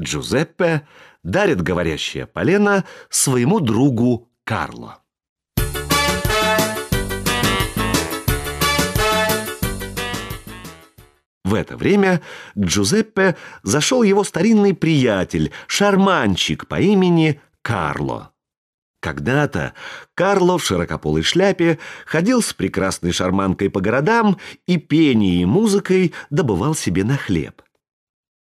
Джузеппе дарит говорящее полено своему другу Карло. В это время к Джузеппе зашел его старинный приятель, шарманщик по имени Карло. Когда-то Карло в широкополой шляпе ходил с прекрасной шарманкой по городам и пением и музыкой добывал себе на хлеб.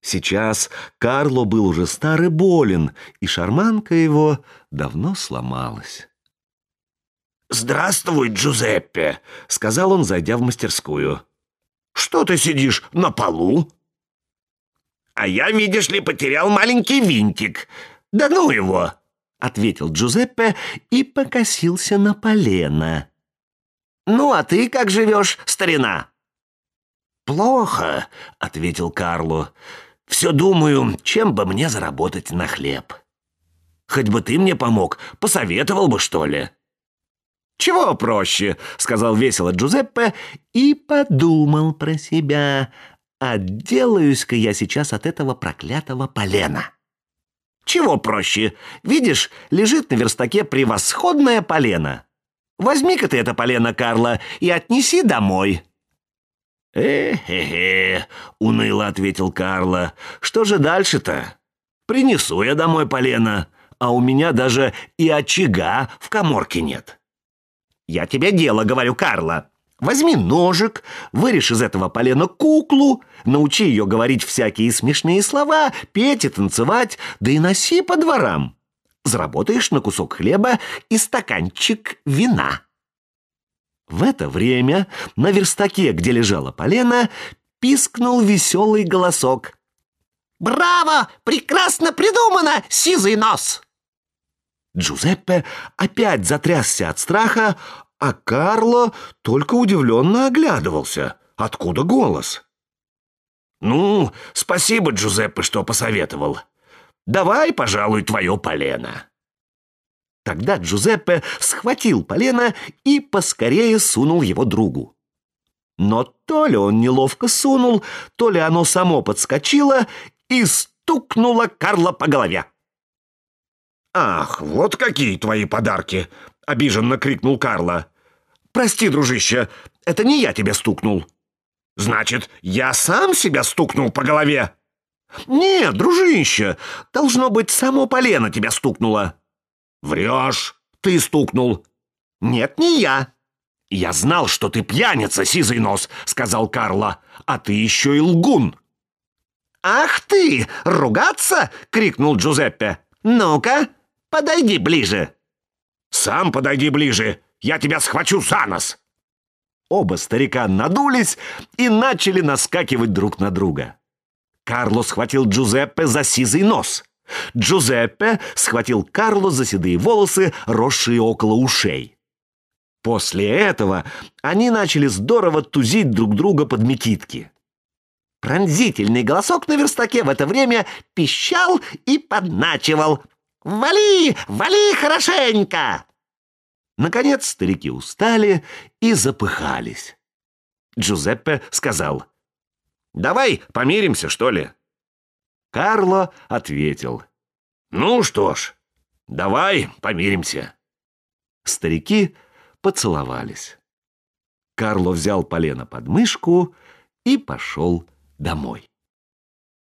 Сейчас Карло был уже стар и болен, и шарманка его давно сломалась. «Здравствуй, Джузеппе», — сказал он, зайдя в мастерскую. «Что ты сидишь на полу?» «А я, видишь ли, потерял маленький винтик. Да ну его!» — ответил Джузеппе и покосился на полено. «Ну, а ты как живешь, старина?» «Плохо», — ответил Карло. «Все думаю, чем бы мне заработать на хлеб. Хоть бы ты мне помог, посоветовал бы, что ли». «Чего проще?» — сказал весело Джузеппе и подумал про себя. «Отделаюсь-ка я сейчас от этого проклятого полена». Чего проще? Видишь, лежит на верстаке превосходное полено. Возьми-ка ты это полено, Карла, и отнеси домой». «Э-хе-хе», — уныло ответил Карла. «Что же дальше-то? Принесу я домой полено, а у меня даже и очага в коморке нет». «Я тебе дело говорю, Карла. Возьми ножик, вырежь из этого полена куклу, научи ее говорить всякие смешные слова, петь и танцевать, да и носи по дворам. Заработаешь на кусок хлеба и стаканчик вина. В это время на верстаке, где лежала полена, пискнул веселый голосок. «Браво! Прекрасно придумано, сизый нос!» Джузеппе опять затрясся от страха, а Карло только удивленно оглядывался. Откуда голос? «Ну, спасибо, Джузеппе, что посоветовал. Давай, пожалуй, твое полено». Тогда Джузеппе схватил полено и поскорее сунул его другу. Но то ли он неловко сунул, то ли оно само подскочило и стукнуло Карла по голове. «Ах, вот какие твои подарки!» — обиженно крикнул Карла. «Прости, дружище, это не я тебя стукнул». «Значит, я сам себя стукнул по голове?» «Нет, дружище, должно быть, само полено тебя стукнуло». «Врешь, ты стукнул». «Нет, не я». «Я знал, что ты пьяница, сизый нос», — сказал Карла, «а ты еще и лгун». «Ах ты, ругаться?» — крикнул Джузеппе. «Ну-ка, Подойди ближе!» «Сам подойди ближе! Я тебя схвачу за нос!» Оба старика надулись и начали наскакивать друг на друга. Карло схватил Джузеппе за сизый нос. Джузеппе схватил Карло за седые волосы, росшие около ушей. После этого они начали здорово тузить друг друга под мекитки. Пронзительный голосок на верстаке в это время пищал и подначивал. «Вали! Вали хорошенько!» Наконец старики устали и запыхались. Джузеппе сказал, «Давай помиримся, что ли?» Карло ответил, «Ну что ж, давай помиримся». Старики поцеловались. Карло взял полено под мышку и пошел домой.